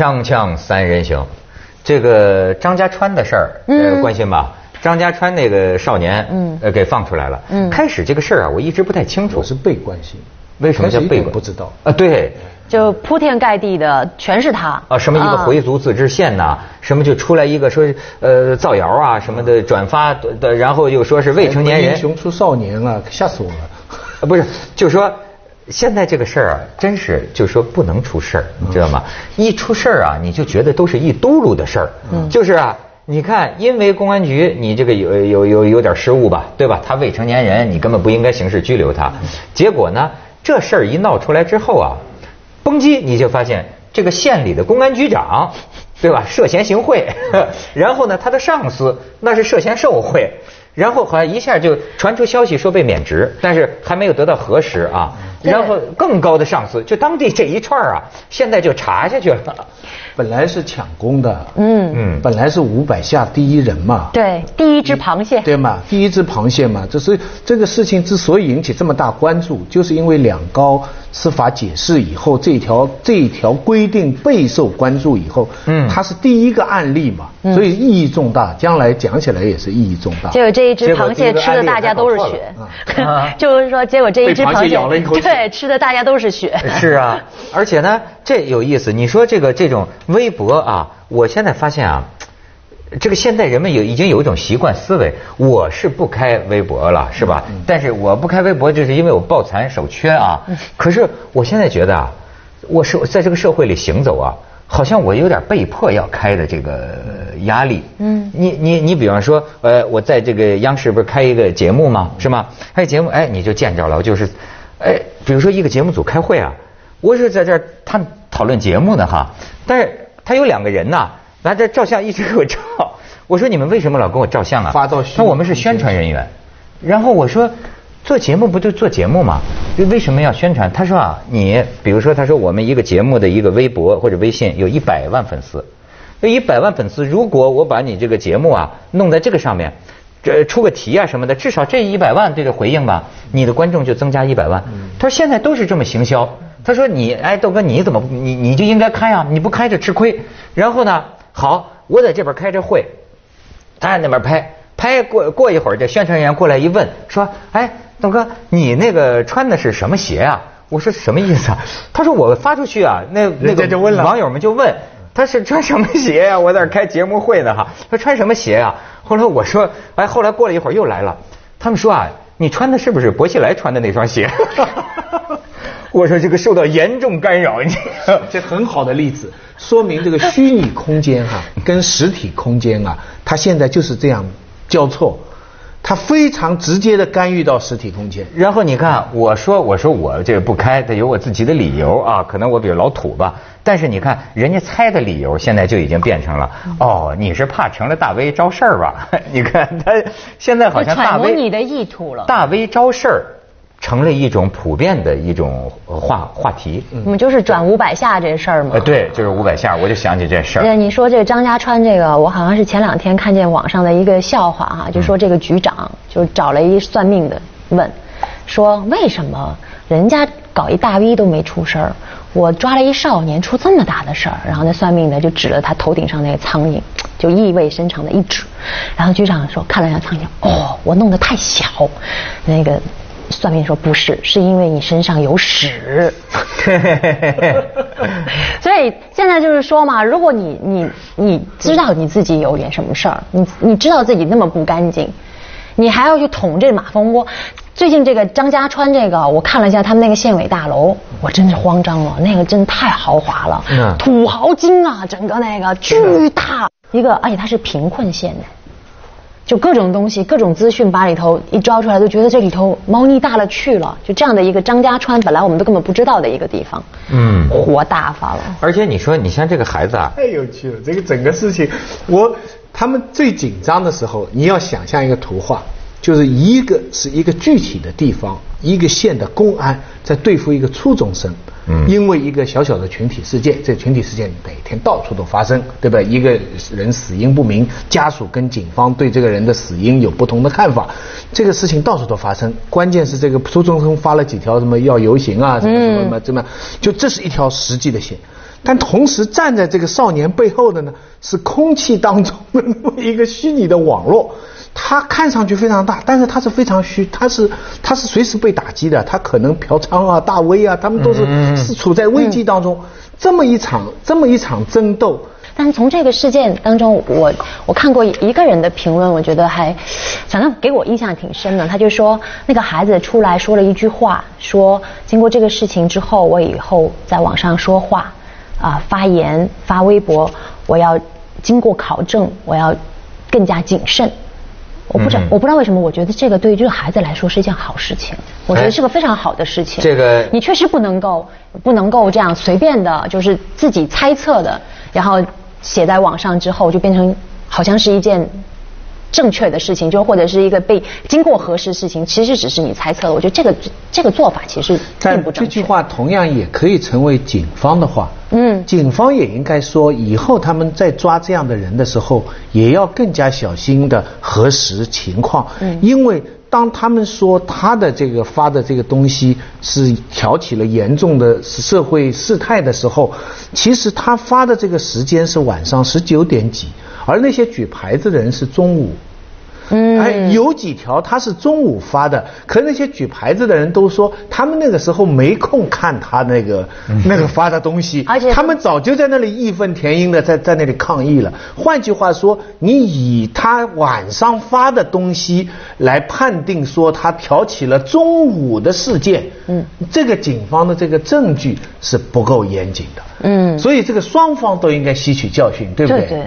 锵锵三人行，这个张家川的事儿，呃，关心吧？张家川那个少年，嗯，呃，给放出来了。嗯，开始这个事儿啊，我一直不太清楚。我是被关心，为什么叫被关？不知道啊？对，就铺天盖地的全是他啊！什么一个回族自治县呐？什么就出来一个说呃造谣啊什么的转发的，然后又说是未成年人。英雄出少年啊，吓死我了！啊，不是，就说。现在这个事儿啊，真是就是说不能出事儿，你知道吗？一出事儿啊，你就觉得都是一嘟噜的事儿。嗯，就是啊，你看，因为公安局你这个有有有有点失误吧，对吧？他未成年人，你根本不应该刑事拘留他。结果呢，这事儿一闹出来之后啊，嘣叽，你就发现这个县里的公安局长，对吧？涉嫌行贿，然后呢，他的上司那是涉嫌受贿。然后好像一下就传出消息说被免职，但是还没有得到核实啊。然后更高的上司，就当地这一串啊，现在就查下去了。本来是抢功的，嗯嗯，本来是五百下第一人嘛。对，第一只螃蟹。对嘛，第一只螃蟹嘛，这是这个事情之所以引起这么大关注，就是因为两高。司法解释以后，这条这条规定备受关注以后，嗯，它是第一个案例嘛，所以意义重大，将来讲起来也是意义重大。结果这一只螃蟹吃的大家都是血，就是说，结果这一只螃蟹 对 吃的大家都是血。是啊，而且呢，这有意思。你说这个这种微博啊，我现在发现啊。这个现代人们有已经有一种习惯思维，我是不开微博了，是吧？但是我不开微博，就是因为我抱残守缺啊。可是我现在觉得啊，我是在这个社会里行走啊，好像我有点被迫要开的这个压力。嗯，你你你，比方说，呃，我在这个央视不是开一个节目吗？是吗？开节目，哎，你就见着了，就是，哎，比如说一个节目组开会啊，我是在这儿他讨论节目的哈，但是他有两个人呐。拿着照相一直给我照，我说你们为什么老跟我照相啊？发到说我们是宣传人员，然后我说做节目不就做节目吗？为什么要宣传？他说啊，你比如说他说我们一个节目的一个微博或者微信有一百万粉丝，那一百万粉丝如果我把你这个节目啊弄在这个上面，这出个题啊什么的，至少这一百万对着回应吧，你的观众就增加一百万。他说现在都是这么行销，他说你哎豆哥你怎么你你就应该开啊，你不开着吃亏。然后呢？好，我在这边开着会，他在那边拍，拍过过一会儿，这宣传员过来一问，说：“哎，豆哥，你那个穿的是什么鞋啊？”我说：“什么意思啊？”他说：“我发出去啊，那那个网友们就问，他是穿什么鞋呀？我在这开节目会呢哈，他穿什么鞋呀？”后来我说：“哎，后来过了一会儿又来了，他们说啊，你穿的是不是薄熙来穿的那双鞋？” 我说：“这个受到严重干扰，你这很好的例子。”说明这个虚拟空间哈跟实体空间啊，它现在就是这样交错，它非常直接的干预到实体空间。然后你看，我说我说我这个不开，得有我自己的理由啊，可能我比较老土吧。但是你看，人家猜的理由现在就已经变成了，哦，你是怕成了大 V 招事儿吧？你看他现在好像大 V 你的意图了，大 V 招事儿。成了一种普遍的一种话话题。我们就是转五百下这事儿嘛。对，就是五百下，我就想起这事儿。对，你说这个张家川这个，我好像是前两天看见网上的一个笑话哈，就说这个局长就找了一算命的问，说为什么人家搞一大 V 都没出事儿，我抓了一少年出这么大的事儿？然后那算命的就指了他头顶上那个苍蝇，就意味深长的一指。然后局长说看了一下苍蝇，哦，我弄得太小，那个。算命说不是，是因为你身上有屎。所以现在就是说嘛，如果你你你知道你自己有点什么事儿，你你知道自己那么不干净，你还要去捅这马蜂窝。最近这个张家川这个，我看了一下他们那个县委大楼，我真是慌张了，那个真太豪华了，土豪金啊，整个那个巨大一个，而且它是贫困县的。就各种东西、各种资讯把里头一招出来，都觉得这里头猫腻大了去了。就这样的一个张家川，本来我们都根本不知道的一个地方，嗯，火大发了。而且你说，你像这个孩子啊，太有趣了。这个整个事情，我他们最紧张的时候，你要想象一个图画。就是一个是一个具体的地方，一个县的公安在对付一个初中生，嗯，因为一个小小的群体事件，这群体事件每天到处都发生，对吧？一个人死因不明，家属跟警方对这个人的死因有不同的看法，这个事情到处都发生。关键是这个初中生发了几条什么要游行啊，什么什么什么，就这是一条实际的线。但同时站在这个少年背后的呢，是空气当中的那么一个虚拟的网络。它看上去非常大，但是它是非常虚，它是它是随时被打击的，它可能嫖娼啊、大 V 啊，他们都是是处在危机当中。这么一场这么一场争斗。但是从这个事件当中，我我看过一个人的评论，我觉得还，反正给我印象挺深的。他就说，那个孩子出来说了一句话，说经过这个事情之后，我以后在网上说话，啊发言发微博，我要经过考证，我要更加谨慎。我不知道，我不知道为什么，我觉得这个对于这个孩子来说是一件好事情。我觉得是个非常好的事情。这个你确实不能够不能够这样随便的，就是自己猜测的，然后写在网上之后就变成好像是一件正确的事情，就或者是一个被经过核实事情，其实只是你猜测的。我觉得这个这个做法其实并不正确。这句话同样也可以成为警方的话。嗯，警方也应该说，以后他们在抓这样的人的时候，也要更加小心的核实情况。嗯，因为当他们说他的这个发的这个东西是挑起了严重的社会事态的时候，其实他发的这个时间是晚上十九点几。而那些举牌子的人是中午，嗯，哎，有几条他是中午发的，可那些举牌子的人都说他们那个时候没空看他那个那个发的东西，而且他们早就在那里义愤填膺的在在那里抗议了。换句话说，你以他晚上发的东西来判定说他挑起了中午的事件，嗯，这个警方的这个证据是不够严谨的，嗯，所以这个双方都应该吸取教训，对不对？对。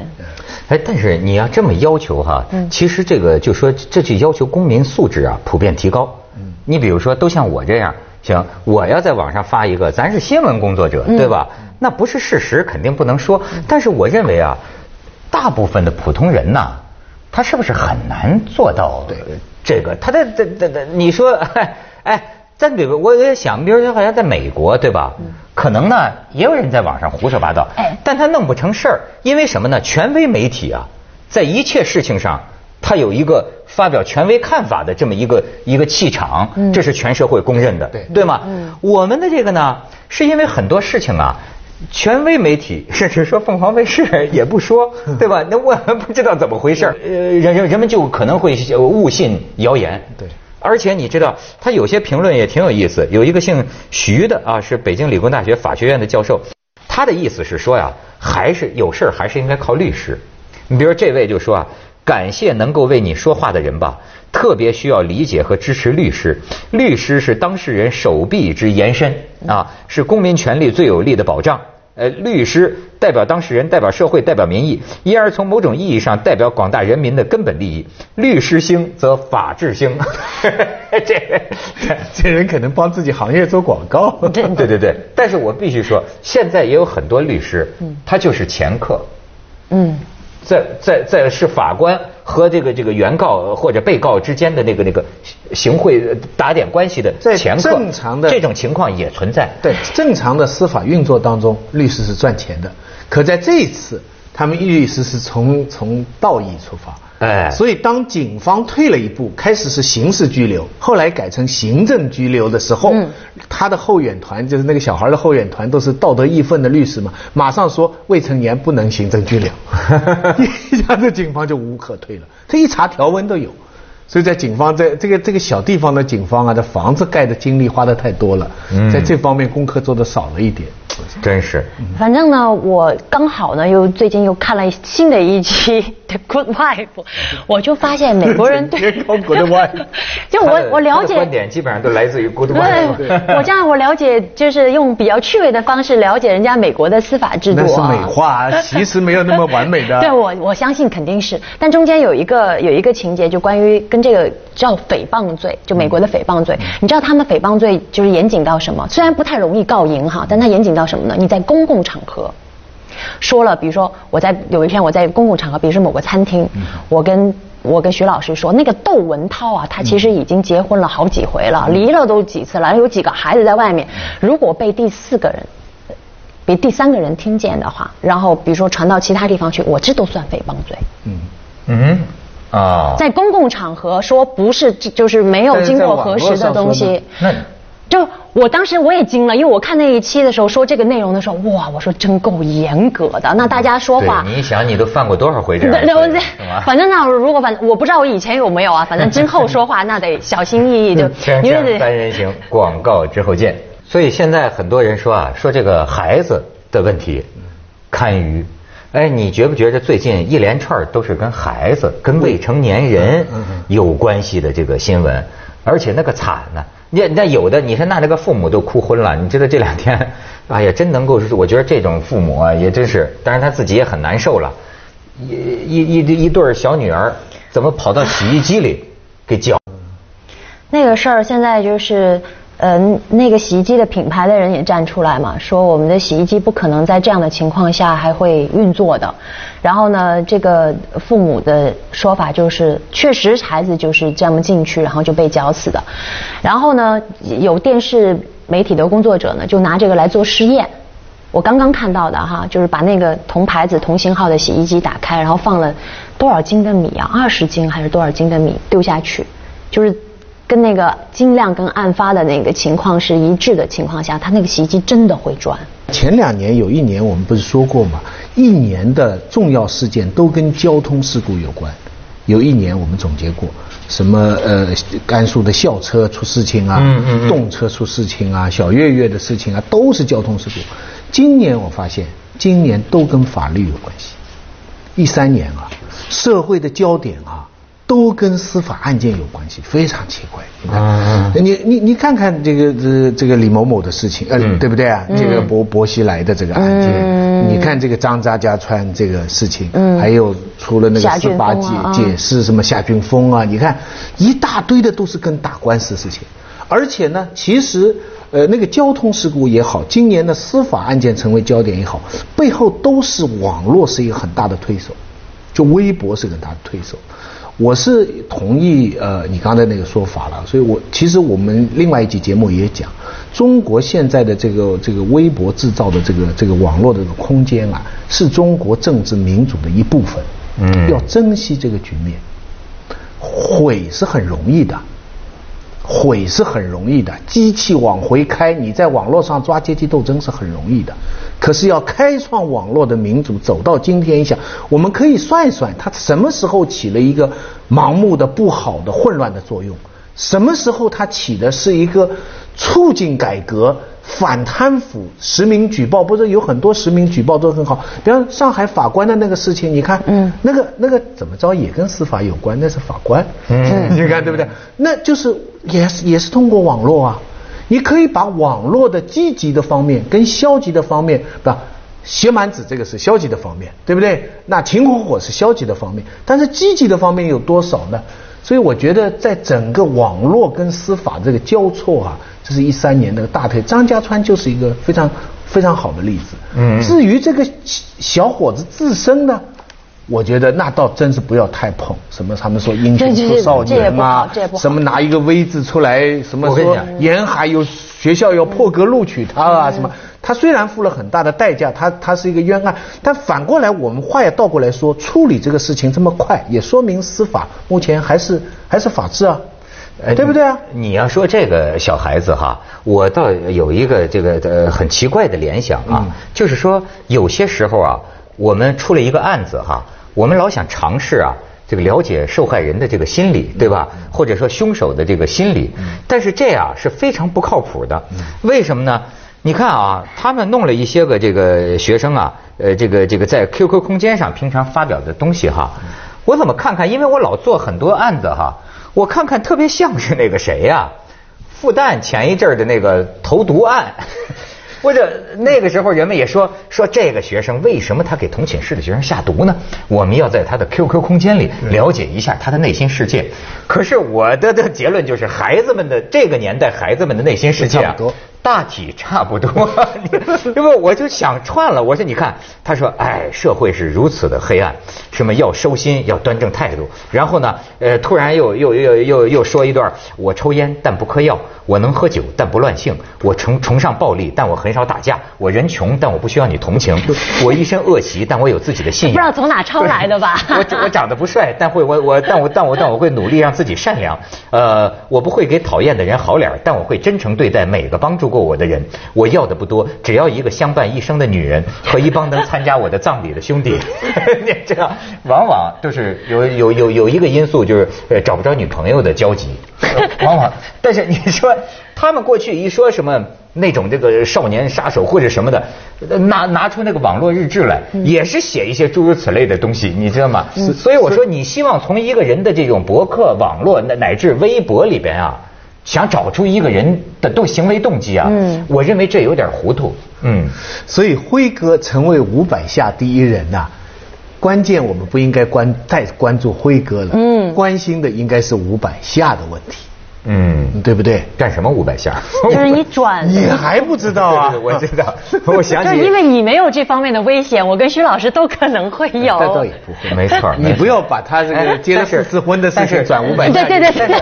哎，但是你要这么要求哈，其实这个就说这就要求公民素质啊普遍提高。你比如说，都像我这样，行，我要在网上发一个，咱是新闻工作者，对吧？那不是事实，肯定不能说。但是我认为啊，大部分的普通人呐，他是不是很难做到这个？他的这这这，你说，哎。但对吧？我在想，比如说好像在美国，对吧？可能呢，也有人在网上胡说八道，但他弄不成事儿，因为什么呢？权威媒体啊，在一切事情上，他有一个发表权威看法的这么一个一个气场，这是全社会公认的，对吗？我们的这个呢，是因为很多事情啊，权威媒体 甚至说凤凰卫视也不说，对吧？那我们不知道怎么回事呃，人人人们就可能会误信谣言，对。而且你知道，他有些评论也挺有意思。有一个姓徐的啊，是北京理工大学法学院的教授，他的意思是说呀，还是有事儿还是应该靠律师。你比如这位就说啊，感谢能够为你说话的人吧，特别需要理解和支持律师。律师是当事人手臂之延伸啊，是公民权利最有力的保障。呃，律师代表当事人，代表社会，代表民意，因而从某种意义上代表广大人民的根本利益。律师兴则法治兴。这 这人可能帮自己行业做广告。对对对对，但是我必须说，现在也有很多律师，他就是掮客。嗯。在在在是法官和这个这个原告或者被告之间的那个那个行贿打点关系的前科，正常的这种情况也存在。对正常的司法运作当中，律师是赚钱的。可在这一次，他们律师是从从道义出发。哎，所以当警方退了一步，开始是刑事拘留，后来改成行政拘留的时候，他的后援团就是那个小孩的后援团，都是道德义愤的律师嘛，马上说未成年不能行政拘留，一下子警方就无可退了，这一查条文都有。所以在警方在这个这个小地方的警方啊，这房子盖的精力花的太多了，在这方面功课做的少了一点。真是。反正呢，我刚好呢，又最近又看了新的一期 The《Good Wife》，我就发现美国人对 《Good Wife》，就我我了解观点基本上都来自于《Good Wife》。我这样我了解，就是用比较趣味的方式了解人家美国的司法制度。那是美化，其实没有那么完美的。对我我相信肯定是，但中间有一个有一个情节，就关于跟这个叫诽谤罪，就美国的诽谤罪。你知道他们诽谤罪就是严谨到什么？虽然不太容易告赢哈，但他严谨到什么呢？你在公共场合说了，比如说我在有一天我在公共场合，比如说某个餐厅，我跟我跟徐老师说，那个窦文涛啊，他其实已经结婚了好几回了，离了都几次了，有几个孩子在外面。如果被第四个人、被第三个人听见的话，然后比如说传到其他地方去，我这都算诽谤罪。嗯嗯。啊，在公共场合说不是，就是没有经过核实的东西，那就我当时我也惊了，因为我看那一期的时候说这个内容的时候，哇，我说真够严格的。那大家说话，对，你想你都犯过多少回这样的反正那如果反我不知道我以前有没有啊，反正今后说话那得小心翼翼，就因为三人行，广告之后见。所以现在很多人说啊，说这个孩子的问题堪舆。哎，你觉不觉得最近一连串都是跟孩子、跟未成年人有关系的这个新闻，而且那个惨呢？你那有的，你说那这个父母都哭昏了。你知道这两天，哎呀，真能够，我觉得这种父母啊，也真是，但是他自己也很难受了。一一一一对小女儿怎么跑到洗衣机里给搅？那个事儿现在就是，呃，那个洗衣机的品牌的人也站出来嘛，说我们的洗衣机不可能在这样的情况下还会运作的。然后呢，这个父母的说法就是，确实孩子就是这么进去，然后就被绞死的。然后呢，有电视媒体的工作者呢，就拿这个来做试验。我刚刚看到的哈，就是把那个同牌子、同型号的洗衣机打开，然后放了多少斤的米啊？二十斤还是多少斤的米丢下去？就是跟那个斤量跟案发的那个情况是一致的情况下，他那个洗衣机真的会转。前两年有一年我们不是说过吗？一年的重要事件都跟交通事故有关。有一年我们总结过，什么呃甘肃的校车出事情啊，嗯嗯嗯动车出事情啊，小月月的事情啊，都是交通事故。今年我发现，今年都跟法律有关系。一三年啊，社会的焦点啊，都跟司法案件有关系，非常奇怪。你看，嗯你你你看看这个这这个李某某的事情，呃，嗯对不对啊？这个薄薄熙来的这个案件，你看这个张扎家川这个事情，还有除了那个司法解解释什么夏俊峰啊，你看一大堆的都是跟打官司的事情，而且呢，其实。呃，那个交通事故也好，今年的司法案件成为焦点也好，背后都是网络是一个很大的推手，就微博是个很大的推手。我是同意呃你刚才那个说法了，所以我其实我们另外一集节目也讲，中国现在的这个这个微博制造的这个这个网络的这个空间啊，是中国政治民主的一部分，嗯要珍惜这个局面，毁是很容易的。毁是很容易的，机器往回开，你在网络上抓阶级斗争是很容易的。可是要开创网络的民主，走到今天一下，我们可以算一算，它什么时候起了一个盲目的、不好的、混乱的作用？什么时候它起的是一个促进改革、反贪腐、实名举报？不是有很多实名举报都很好，比方上海法官的那个事情，你看，嗯，那个那个怎么着也跟司法有关，那是法官，嗯，你看对不对？那就是也是也是通过网络啊，你可以把网络的积极的方面跟消极的方面，对吧？写满纸这个是消极的方面，对不对？那秦火火是消极的方面，但是积极的方面有多少呢？所以我觉得，在整个网络跟司法这个交错啊，这是一三年那个大推，张家川就是一个非常非常好的例子。嗯至于这个小伙子自身呢，我觉得那倒真是不要太捧，什么他们说英雄出少年啊这也不，好什么拿一个 V 字出来，什么说沿海有学校要破格录取他啊，什么。他虽然付了很大的代价，他他是一个冤案，但反过来我们话也倒过来说，处理这个事情这么快，也说明司法目前还是还是法治啊，呃对不对啊？你要说这个小孩子哈，我倒有一个这个呃很奇怪的联想啊，嗯就是说有些时候啊，我们出了一个案子哈，我们老想尝试啊。这个了解受害人的这个心理，对吧？或者说凶手的这个心理，但是这样是非常不靠谱的。为什么呢？你看啊，他们弄了一些个这个学生啊，呃，这个这个在 QQ 空间上平常发表的东西哈，我怎么看看？因为我老做很多案子哈，我看看特别像是那个谁呀、复旦前一阵儿的那个投毒案，或者那个时候人们也说说这个学生为什么他给同寝室的学生下毒呢？我们要在他的 QQ 空间里了解一下他的内心世界。可是我的的结论就是，孩子们的这个年代，孩子们的内心世界啊大体差不多，因为我就想串了。我说你看，他说，哎，社会是如此的黑暗，什么要收心，要端正态度。然后呢，呃，突然又又又又又说一段，我抽烟但不嗑药，我能喝酒但不乱性，我崇崇尚暴力但我很少打架，我人穷但我不需要你同情，我一身恶习但我有自己的信仰。不知道从哪抄来的吧？我我长得不帅，但会我我但我但我但我会努力让自己善良。呃，我不会给讨厌的人好脸，但我会真诚对待每个帮助。过我的人，我要的不多，只要一个相伴一生的女人和一帮能参加我的葬礼的兄弟。你 这样往往就是有有有有一个因素，就是呃找不着女朋友的交集。往往，但是你说他们过去一说什么那种这个少年杀手或者什么的，拿拿出那个网络日志来，也是写一些诸如此类的东西，你知道吗？所以我说，你希望从一个人的这种博客、网络乃乃至微博里边啊。想找出一个人的动行为动机啊，嗯，我认为这有点糊涂，嗯，所以辉哥成为五百下第一人呐，关键我们不应该关再关注辉哥了，嗯，关心的应该是五百下的问题。嗯，对不对？干什么五百下？就是你转，你还不知道啊？我知道，我想起，就因为你没有这方面的危险，我跟徐老师都可能会有。那倒也不会，没错。你不要把他这个结了四次婚的事情转五百下。对对对。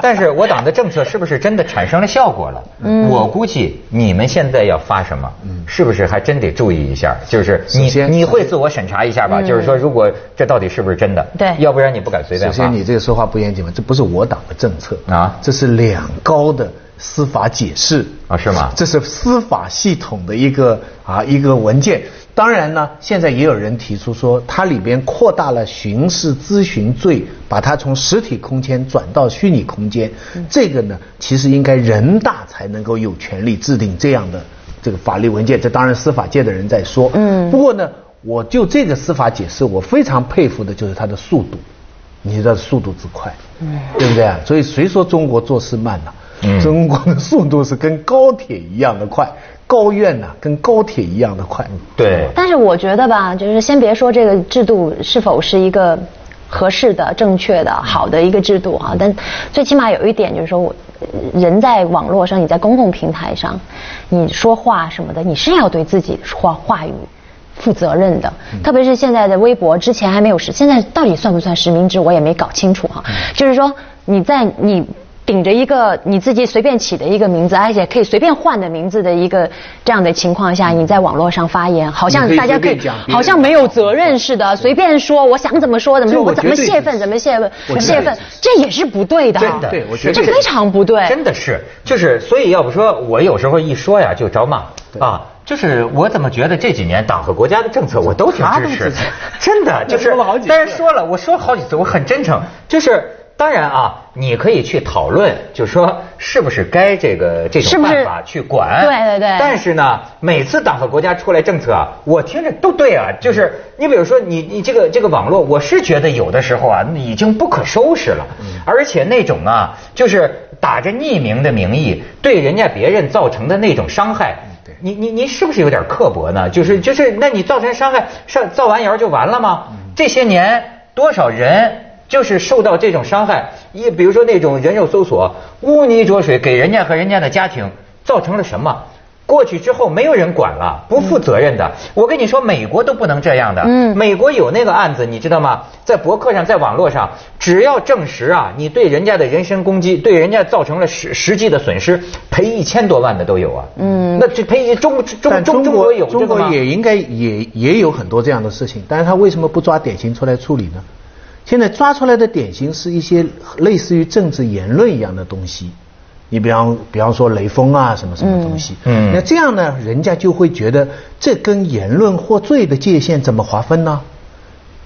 但是我党的政策是不是真的产生了效果了？嗯。我估计你们现在要发什么，是不是还真得注意一下？就是你你会自我审查一下吧？就是说，如果这到底是不是真的？对。要不然你不敢随便发。首先，你这个说话不严谨嘛？这不是我党的政策啊。这是两高的司法解释啊，是吗？这是司法系统的一个啊一个文件。当然呢，现在也有人提出说，它里边扩大了刑事咨询罪，把它从实体空间转到虚拟空间。这个呢，其实应该人大才能够有权利制定这样的这个法律文件。这当然司法界的人在说。嗯。不过呢，我就这个司法解释，我非常佩服的就是它的速度。你的速度之快，对不对啊？所以谁说中国做事慢呢？中国的速度是跟高铁一样的快，高院呢跟高铁一样的快。对。但是我觉得吧，就是先别说这个制度是否是一个合适的、正确的、好的一个制度啊，但最起码有一点就是说，我人在网络上，你在公共平台上，你说话什么的，你是要对自己话话语。负责任的，特别是现在的微博，之前还没有实，现在到底算不算实名制，我也没搞清楚哈。就是说，你在你顶着一个你自己随便起的一个名字，而且可以随便换的名字的一个这样的情况下，你在网络上发言，好像大家可以，好像没有责任似的，随便说，我想怎么说怎么说，我怎么泄愤怎么泄愤，泄愤，这也是不对的。真的，对，我觉得这非常不对。真的是，就是所以要不说，我有时候一说呀就招骂啊。就是我怎么觉得这几年党和国家的政策我都挺支持，真的就是。但是说了，我说了好几次，我很真诚。就是当然啊，你可以去讨论，就是说是不是该这个这种办法去管。对对对。但是呢，每次党和国家出来政策啊，我听着都对啊。就是你比如说你你这个这个网络，我是觉得有的时候啊，已经不可收拾了。而且那种啊，就是打着匿名的名义对人家别人造成的那种伤害。你你你是不是有点刻薄呢？就是就是，那你造成伤害，上造完谣就完了吗？这些年多少人就是受到这种伤害？一比如说那种人肉搜索，污泥浊水，给人家和人家的家庭造成了什么？过去之后没有人管了，不负责任的。我跟你说，美国都不能这样的。嗯，美国有那个案子，你知道吗？在博客上，在网络上，只要证实啊，你对人家的人身攻击，对人家造成了实实际的损失，赔一千多万的都有啊。嗯，那这赔中中中中国有中国也应该也也有很多这样的事情，但是他为什么不抓典型出来处理呢？现在抓出来的典型是一些类似于政治言论一样的东西。你比方比方说雷锋啊什么什么东西，嗯，那这样呢，人家就会觉得这跟言论获罪的界限怎么划分呢？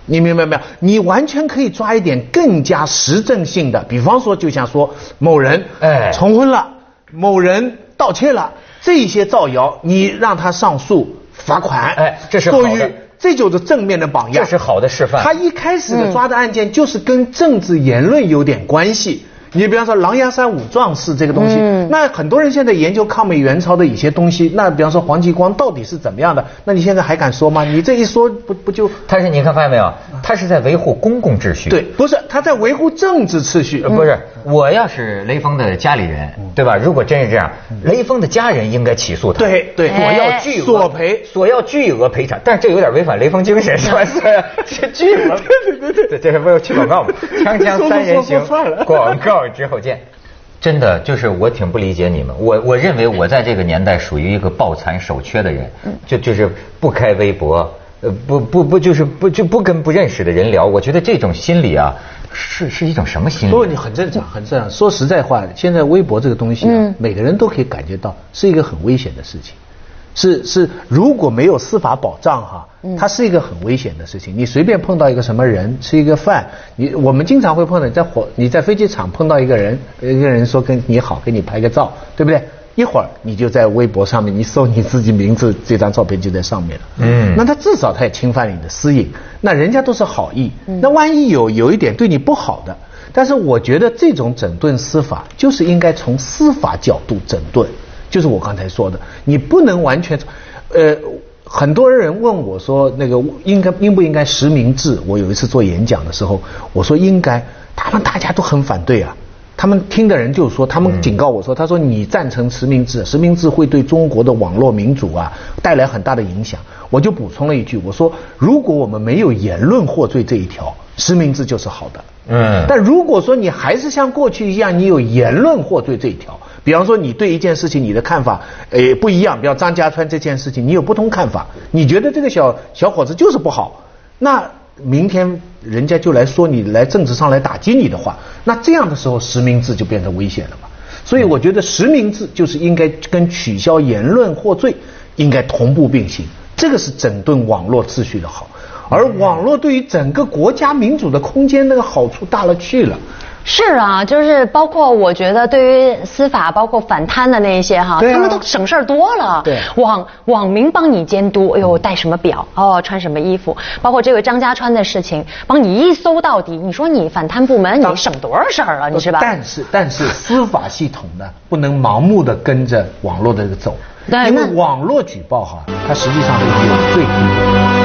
你明白没有？你完全可以抓一点更加实证性的，比方说就像说某人哎重婚了，某人盗窃了，这些造谣你让他上诉罚款，哎，这是好的，这就是正面的榜样，这是好的示范。他一开始的抓的案件就是跟政治言论有点关系。你比方说狼牙山五壮士这个东西，嗯那很多人现在研究抗美援朝的一些东西，那比方说黄继光到底是怎么样的？那你现在还敢说吗？你这一说不不就？他是你看发现没有？他是在维护公共秩序。对，不是他在维护政治秩序，呃，不是，我要是雷锋的家里人，对吧？如果真是这样，雷锋的家人应该起诉他，对对索要巨额索赔索要巨额赔偿，但是这有点违反雷锋精神，是吧？这巨额，对对对对，这是为了去广告嘛？锵锵三人行广告之后见。真的就是我挺不理解你们，我我认为我在这个年代属于一个抱残守缺的人，就就是不开微博，呃不不不就是不就不跟不认识的人聊，我觉得这种心理啊是是一种什么心理？不你很正常，很正常。说实在话，现在微博这个东西啊，嗯每个人都可以感觉到是一个很危险的事情。是是，如果没有司法保障哈，它是一个很危险的事情。你随便碰到一个什么人吃一个饭，你我们经常会碰到你在火你在飞机场碰到一个人，一个人说跟你好，给你拍个照，对不对？一会儿你就在微博上面，你搜你自己名字，这张照片就在上面了。嗯那他至少他也侵犯了你的私隐，那人家都是好意，那万一有有一点对你不好的，但是我觉得这种整顿司法就是应该从司法角度整顿，就是我刚才说的，你不能完全，呃，很多人问我说那个应该应不应该实名制？我有一次做演讲的时候，我说应该，他们大家都很反对啊。他们听的人就说，他们警告我说，他说你赞成实名制，实名制会对中国的网络民主啊带来很大的影响。我就补充了一句，我说如果我们没有言论获罪这一条，实名制就是好的。嗯但如果说你还是像过去一样，你有言论获罪这一条，比方说你对一件事情你的看法呃不一样，比方张家川这件事情你有不同看法，你觉得这个小小伙子就是不好，那明天人家就来说你来政治上来打击你的话，那这样的时候实名制就变成危险了嘛。所以我觉得实名制就是应该跟取消言论获罪应该同步并行，这个是整顿网络秩序的好。而网络对于整个国家民主的空间那个好处大了去了。是啊，就是包括我觉得对于司法，包括反贪的那一些哈，啊他们都省事儿多了。对网网民帮你监督，哎呦，戴什么表，哦，穿什么衣服，包括这个张家川的事情，帮你一搜到底。你说你反贪部门，你省多少事儿啊？你是吧？但是但是司法系统呢，不能盲目的跟着网络的这个走，对因为网络举报哈，它实际上是有罪的。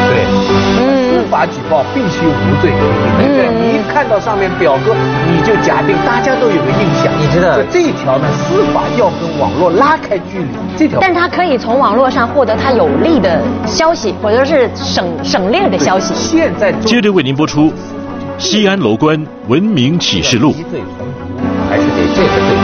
对。司法举报必须无罪，对不对？你一看到上面表格，你就假定大家都有个印象。你知道这一条呢，司法要跟网络拉开距离，这条。但是他可以从网络上获得他有利的消息，或者是省省略的消息。现在接着为您播出《西安楼观文明启示录》。还是得这个最重要。